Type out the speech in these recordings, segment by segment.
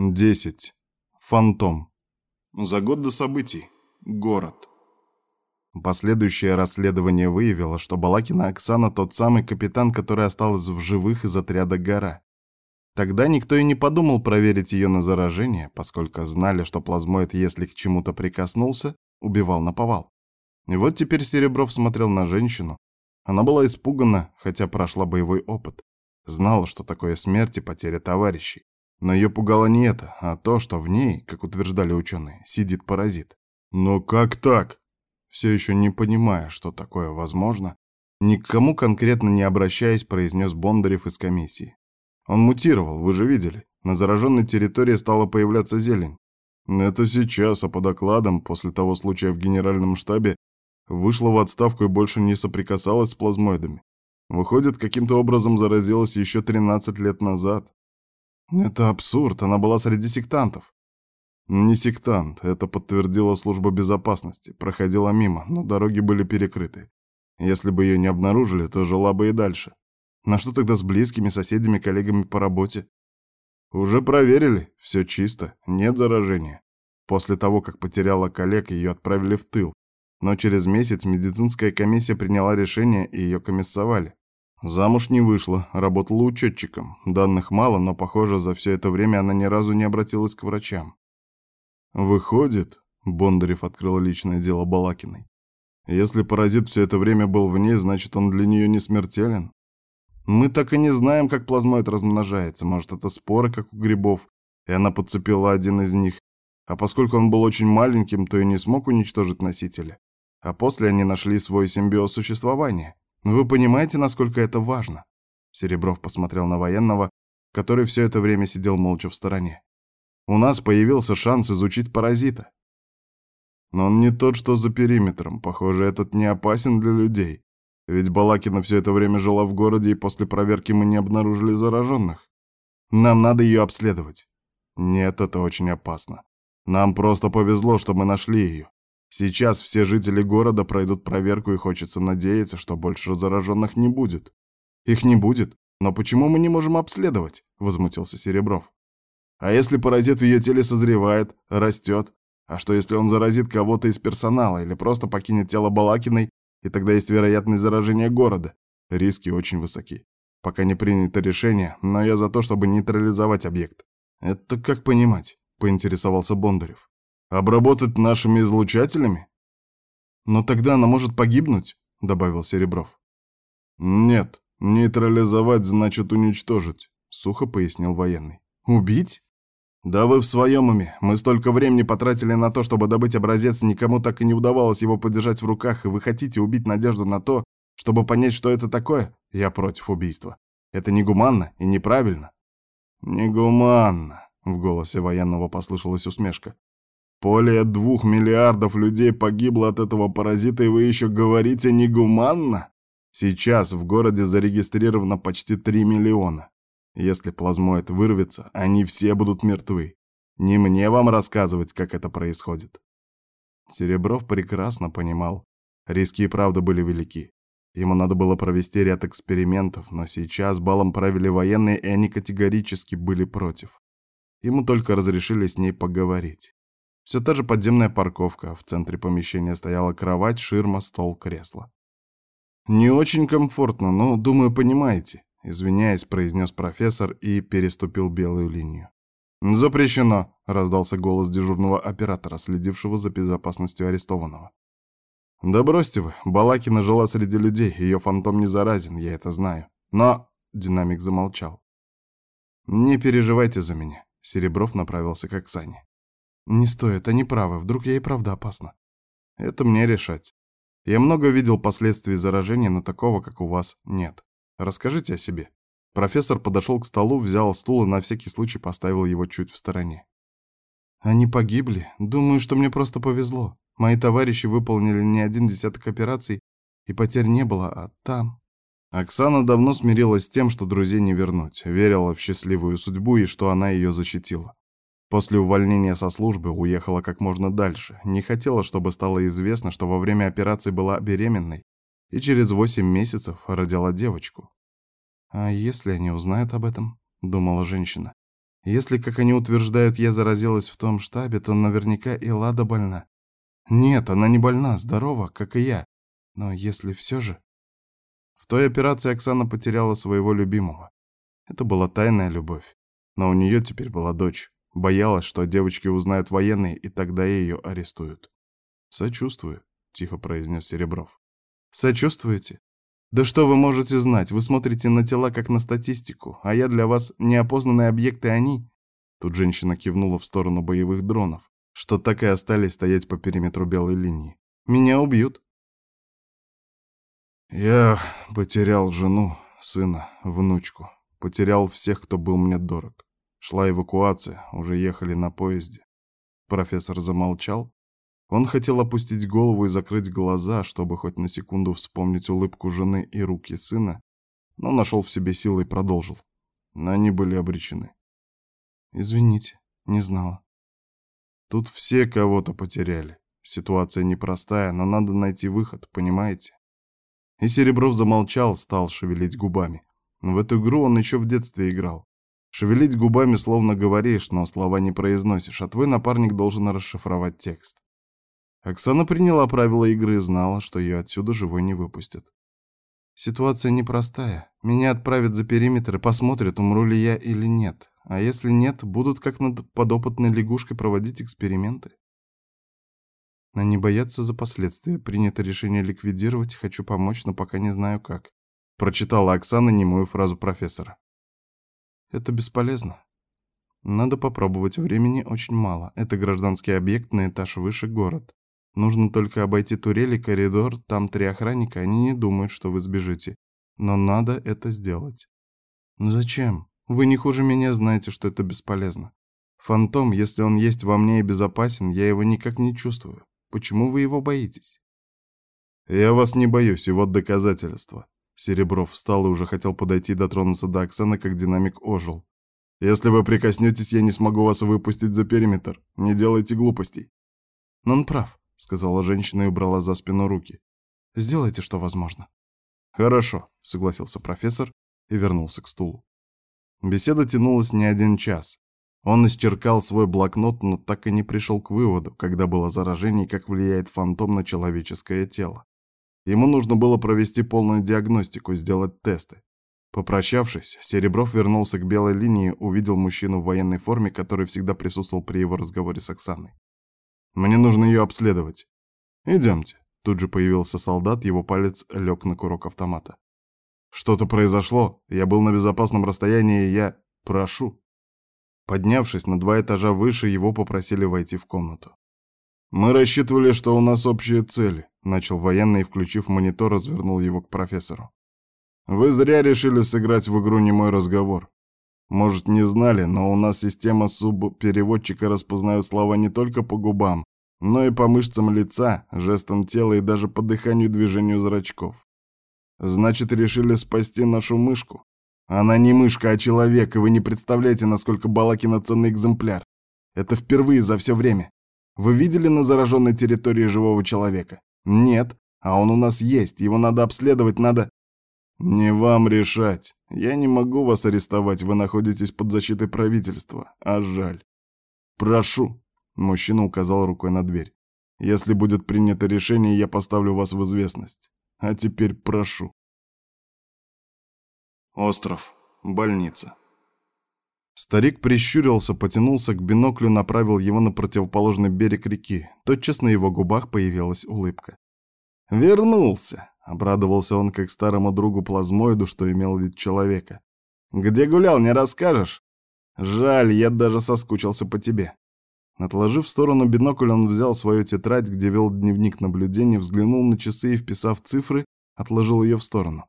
Десять. Фантом. За год до событий. Город. Последующее расследование выявило, что Балакина Оксана тот самый капитан, который остался в живых из отряда «Гора». Тогда никто и не подумал проверить ее на заражение, поскольку знали, что плазмоид, если к чему-то прикоснулся, убивал на повал. И вот теперь Серебров смотрел на женщину. Она была испугана, хотя прошла боевой опыт. Знала, что такое смерть и потеря товарищей. Но ее пугало не это, а то, что в ней, как утверждали ученые, сидит паразит. Но как так? Все еще не понимая, что такое возможно, никому конкретно не обращаясь, произнес Бондарев из комиссии. Он мутировал, вы же видели. На зараженной территории стала появляться зелень. Это сейчас, а по докладам, после того случая в генеральном штабе, вышла в отставку и больше не соприкасалась с плазмоидами. Выходит, каким-то образом заразилась еще 13 лет назад. Это абсурд, она была среди сектантов. Не сектант, это подтвердила служба безопасности. Проходила мимо, но дороги были перекрыты. Если бы ее не обнаружили, то жила бы и дальше. На что тогда с близкими, соседями, коллегами по работе? Уже проверили, все чисто, нет заражения. После того, как потеряла коллег, ее отправили в тыл. Но через месяц медицинская комиссия приняла решение и ее комиссовали. Замуж не вышла, работала учетчиком. Данных мало, но, похоже, за все это время она ни разу не обратилась к врачам. Выходит, Бондарев открыл личное дело Балакиной. Если паразит все это время был в ней, значит, он для нее не смертелен. Мы так и не знаем, как плазмоид размножается. Может, это споры, как у грибов, и она подцепила один из них. А поскольку он был очень маленьким, то и не смог уничтожить носителя. А после они нашли свой симбиоз существования. Вы понимаете, насколько это важно?» Серебров посмотрел на военного, который все это время сидел молча в стороне. «У нас появился шанс изучить паразита. Но он не тот, что за периметром. Похоже, этот не опасен для людей. Ведь Балакина все это время жила в городе, и после проверки мы не обнаружили зараженных. Нам надо ее обследовать. Нет, это очень опасно. Нам просто повезло, что мы нашли ее. Сейчас все жители города пройдут проверку и хочется надеяться, что больше зараженных не будет. Их не будет, но почему мы не можем обследовать? Возмутился Серебров. А если паразит в ее теле созревает, растет? А что если он заразит кого-то из персонала или просто покинет тело Балакиной, и тогда есть вероятность заражения города? Риски очень высоки. Пока не принято решение, но я за то, чтобы нейтрализовать объект. Это как понимать? Поинтересовался Бондарев. Обработать нашими излучателями? Но тогда она может погибнуть, добавил Серебров. Нет, нейтрализовать значит уничтожить, сухо пояснил военный. Убить? Да вы в своем уме. Мы столько времени потратили на то, чтобы добыть образец, никому так и не удавалось его подержать в руках, и вы хотите убить надежду на то, чтобы понять, что это такое? Я против убийства. Это негуманно и неправильно. Негуманно, в голосе военного послышалась усмешка. Более двух миллиардов людей погибло от этого паразита, и вы еще говорите негуманно? Сейчас в городе зарегистрировано почти 3 миллиона. Если плазмоид вырвется, они все будут мертвы. Не мне вам рассказывать, как это происходит. Серебров прекрасно понимал. Риски и правда были велики. Ему надо было провести ряд экспериментов, но сейчас балом правили военные, и они категорически были против. Ему только разрешили с ней поговорить. Все та же подземная парковка, в центре помещения стояла кровать, ширма, стол, кресло. «Не очень комфортно, но, думаю, понимаете», — извиняясь, произнес профессор и переступил белую линию. «Запрещено», — раздался голос дежурного оператора, следившего за безопасностью арестованного. «Да бросьте вы, Балакина жила среди людей, ее фантом не заразен, я это знаю. Но...» — динамик замолчал. «Не переживайте за меня», — Серебров направился к Оксане. Не стоит, они правы, вдруг я и правда опасна. Это мне решать. Я много видел последствий заражения, но такого, как у вас, нет. Расскажите о себе. Профессор подошел к столу, взял стул и на всякий случай поставил его чуть в стороне. Они погибли. Думаю, что мне просто повезло. Мои товарищи выполнили не один десяток операций, и потерь не было, а там... Оксана давно смирилась с тем, что друзей не вернуть, верила в счастливую судьбу и что она ее защитила. После увольнения со службы уехала как можно дальше. Не хотела, чтобы стало известно, что во время операции была беременной и через восемь месяцев родила девочку. «А если они узнают об этом?» — думала женщина. Если, как они утверждают, я заразилась в том штабе, то наверняка и Лада больна. Нет, она не больна, здорова, как и я. Но если все же... В той операции Оксана потеряла своего любимого. Это была тайная любовь. Но у нее теперь была дочь. Боялась, что девочки узнают военные, и тогда ее арестуют. «Сочувствую», — тихо произнес Серебров. «Сочувствуете? Да что вы можете знать? Вы смотрите на тела, как на статистику, а я для вас неопознанные объекты, они...» Тут женщина кивнула в сторону боевых дронов, что так и остались стоять по периметру белой линии. «Меня убьют». «Я потерял жену, сына, внучку. Потерял всех, кто был мне дорог. Шла эвакуация, уже ехали на поезде. Профессор замолчал. Он хотел опустить голову и закрыть глаза, чтобы хоть на секунду вспомнить улыбку жены и руки сына, но нашел в себе силы и продолжил. Они были обречены. «Извините, не знала». Тут все кого-то потеряли. Ситуация непростая, но надо найти выход, понимаете? И Серебров замолчал, стал шевелить губами. В эту игру он еще в детстве играл. Шевелить губами словно говоришь, но слова не произносишь, а твой напарник должен расшифровать текст. Оксана приняла правила игры и знала, что ее отсюда живой не выпустят. Ситуация непростая. Меня отправят за периметр и посмотрят, умру ли я или нет. А если нет, будут как над подопытной лягушкой проводить эксперименты. Они боятся за последствия. Принято решение ликвидировать, хочу помочь, но пока не знаю как. Прочитала Оксана немую фразу профессора. Это бесполезно. Надо попробовать, времени очень мало. Это гражданский объект на этаж выше город. Нужно только обойти турели, коридор, там три охранника, они не думают, что вы сбежите. Но надо это сделать. Зачем? Вы не хуже меня знаете, что это бесполезно. Фантом, если он есть во мне и безопасен, я его никак не чувствую. Почему вы его боитесь? Я вас не боюсь, и вот доказательства. Серебров встал и уже хотел подойти и дотронуться до Оксаны, как динамик ожил. «Если вы прикоснетесь, я не смогу вас выпустить за периметр. Не делайте глупостей». «Но он прав», — сказала женщина и убрала за спину руки. «Сделайте, что возможно». «Хорошо», — согласился профессор и вернулся к стулу. Беседа тянулась не один час. Он исчеркал свой блокнот, но так и не пришел к выводу, когда было заражение и как влияет фантом на человеческое тело. Ему нужно было провести полную диагностику, сделать тесты. Попрощавшись, Серебров вернулся к белой линии, увидел мужчину в военной форме, который всегда присутствовал при его разговоре с Оксаной. «Мне нужно ее обследовать». «Идемте». Тут же появился солдат, его палец лег на курок автомата. «Что-то произошло. Я был на безопасном расстоянии, и я... прошу». Поднявшись на два этажа выше, его попросили войти в комнату. «Мы рассчитывали, что у нас общие цели», — начал военный включив монитор, развернул его к профессору. «Вы зря решили сыграть в игру не мой разговор. Может, не знали, но у нас система субпереводчика распознает слова не только по губам, но и по мышцам лица, жестам тела и даже по дыханию и движению зрачков. Значит, решили спасти нашу мышку? Она не мышка, а человек, и вы не представляете, насколько Балакина ценный экземпляр. Это впервые за все время. Вы видели на зараженной территории живого человека? Нет, а он у нас есть, его надо обследовать, надо... Не вам решать. Я не могу вас арестовать, вы находитесь под защитой правительства, а жаль. Прошу. Мужчина указал рукой на дверь. Если будет принято решение, я поставлю вас в известность. А теперь прошу. Остров. Больница. Старик прищурился, потянулся к биноклю, направил его на противоположный берег реки. Тотчас на его губах появилась улыбка. «Вернулся!» — обрадовался он как старому другу-плазмоиду, что имел вид человека. «Где гулял, не расскажешь? Жаль, я даже соскучился по тебе». Отложив в сторону бинокль, он взял свою тетрадь, где вел дневник наблюдений, взглянул на часы и, вписав цифры, отложил ее в сторону.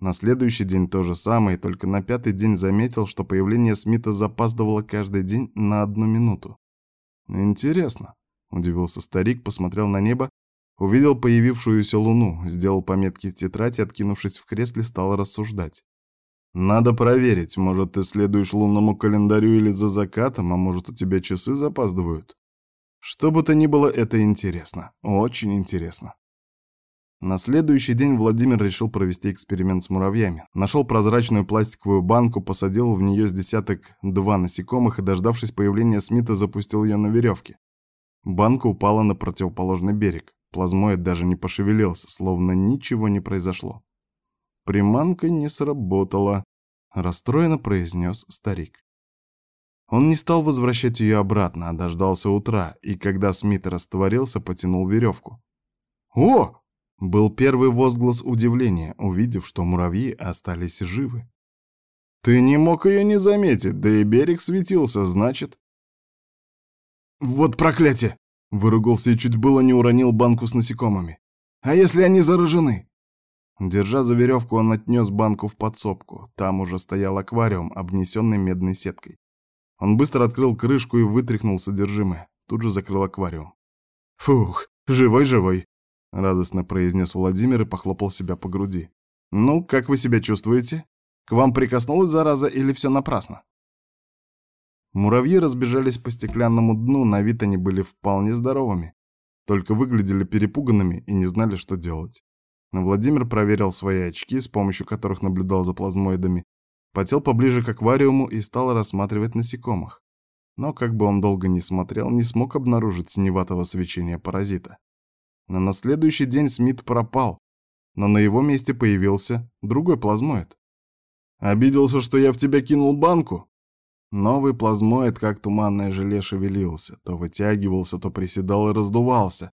На следующий день то же самое, только на пятый день заметил, что появление Смита запаздывало каждый день на одну минуту. «Интересно», — удивился старик, посмотрел на небо, увидел появившуюся луну, сделал пометки в тетради, откинувшись в кресле, стал рассуждать. «Надо проверить, может, ты следуешь лунному календарю или за закатом, а может, у тебя часы запаздывают. Что бы то ни было, это интересно, очень интересно». На следующий день Владимир решил провести эксперимент с муравьями. Нашел прозрачную пластиковую банку, посадил в нее с десяток два насекомых и, дождавшись появления Смита, запустил ее на веревке. Банка упала на противоположный берег. Плазмоид даже не пошевелился, словно ничего не произошло. Приманка не сработала, расстроенно произнес старик. Он не стал возвращать ее обратно, а дождался утра, и когда Смит растворился, потянул веревку. «О!» Был первый возглас удивления, увидев, что муравьи остались живы. «Ты не мог ее не заметить, да и берег светился, значит...» «Вот проклятие!» — выругался и чуть было не уронил банку с насекомыми. «А если они заражены?» Держа за веревку, он отнес банку в подсобку. Там уже стоял аквариум, обнесенный медной сеткой. Он быстро открыл крышку и вытряхнул содержимое. Тут же закрыл аквариум. «Фух, живой-живой!» — радостно произнес Владимир и похлопал себя по груди. «Ну, как вы себя чувствуете? К вам прикоснулась зараза или все напрасно?» Муравьи разбежались по стеклянному дну, на вид они были вполне здоровыми, только выглядели перепуганными и не знали, что делать. Но Владимир проверил свои очки, с помощью которых наблюдал за плазмоидами, потел поближе к аквариуму и стал рассматривать насекомых. Но как бы он долго не смотрел, не смог обнаружить синеватого свечения паразита. Но на следующий день Смит пропал, но на его месте появился другой плазмоид. «Обиделся, что я в тебя кинул банку?» Новый плазмоид, как туманное желе, шевелился, то вытягивался, то приседал и раздувался,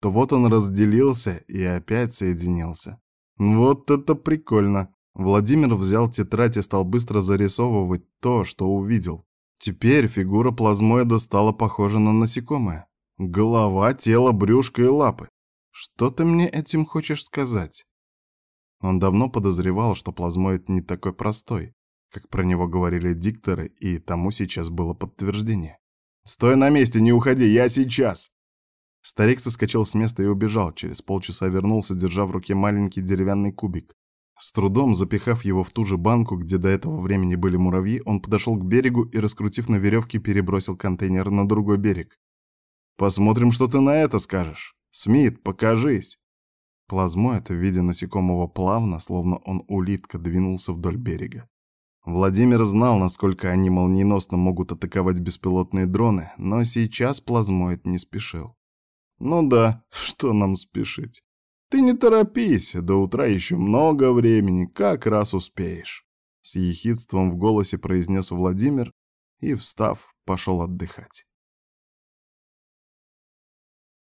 то вот он разделился и опять соединился. Вот это прикольно! Владимир взял тетрадь и стал быстро зарисовывать то, что увидел. Теперь фигура плазмоида стала похожа на насекомое. Голова, тело, брюшко и лапы. Что ты мне этим хочешь сказать? Он давно подозревал, что плазмоид не такой простой, как про него говорили дикторы, и тому сейчас было подтверждение. «Стой на месте, не уходи, я сейчас!» Старик соскочил с места и убежал, через полчаса вернулся, держа в руке маленький деревянный кубик. С трудом запихав его в ту же банку, где до этого времени были муравьи, он подошел к берегу и, раскрутив на веревке, перебросил контейнер на другой берег. «Посмотрим, что ты на это скажешь». «Смит, покажись!» Плазмоид в виде насекомого плавно, словно он улитка, двинулся вдоль берега. Владимир знал, насколько они молниеносно могут атаковать беспилотные дроны, но сейчас плазмоид не спешил. «Ну да, что нам спешить? Ты не торопись, до утра еще много времени, как раз успеешь!» С ехидством в голосе произнес Владимир и, встав, пошел отдыхать.